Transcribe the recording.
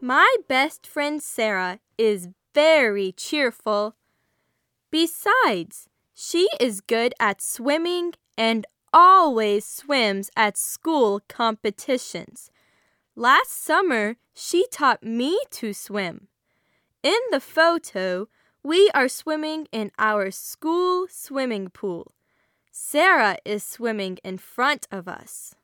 My best friend Sarah is very cheerful. Besides, she is good at swimming and always swims at school competitions. Last summer, she taught me to swim. In the photo, we are swimming in our school swimming pool. Sarah is swimming in front of us.